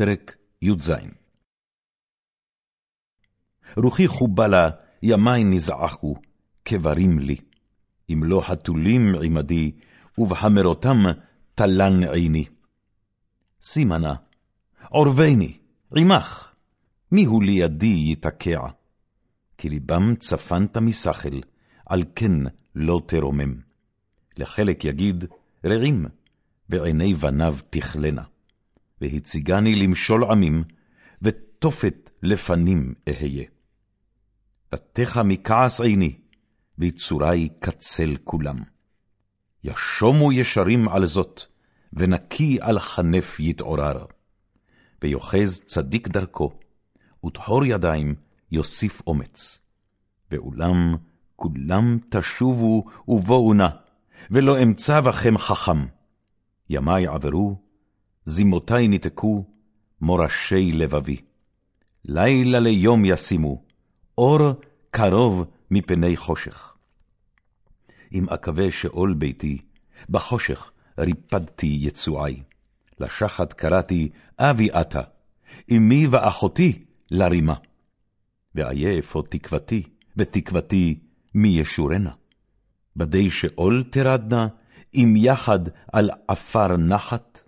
פרק י"ז רוחי חובה לה, ימי נזעקו, כברים לי. אם לא חתולים עמדי, ובחמרותם תלן עיני. שימה נא, עורבני, עמך, מיהו לידי יתקע? כי ליבם צפנת משכל, על כן לא תרומם. לחלק יגיד, רעים, בעיני בניו תכלנה. והציגני למשול עמים, ותופת לפנים אהיה. בתך מכעס עיני, ויצורי קצל כולם. ישומו ישרים על זאת, ונקי על חנף יתעורר. ויוחז צדיק דרכו, וטהור ידיים יוסיף אומץ. ואולם כולם תשובו ובואו נא, ולא אמצא בכם חכם. ימי עברו, זימותי ניתקו, מורשי לבבי. לילה ליום ישימו, אור קרוב מפני חושך. אם אקווה שאול ביתי, בחושך ריפדתי יצועי. לשחת קראתי אבי אתה, אמי ואחותי לרימה. ואיה אפוא תקוותי, ותקוותי מי ישורנה. בדי שאול תרדנה, אם יחד על עפר נחת,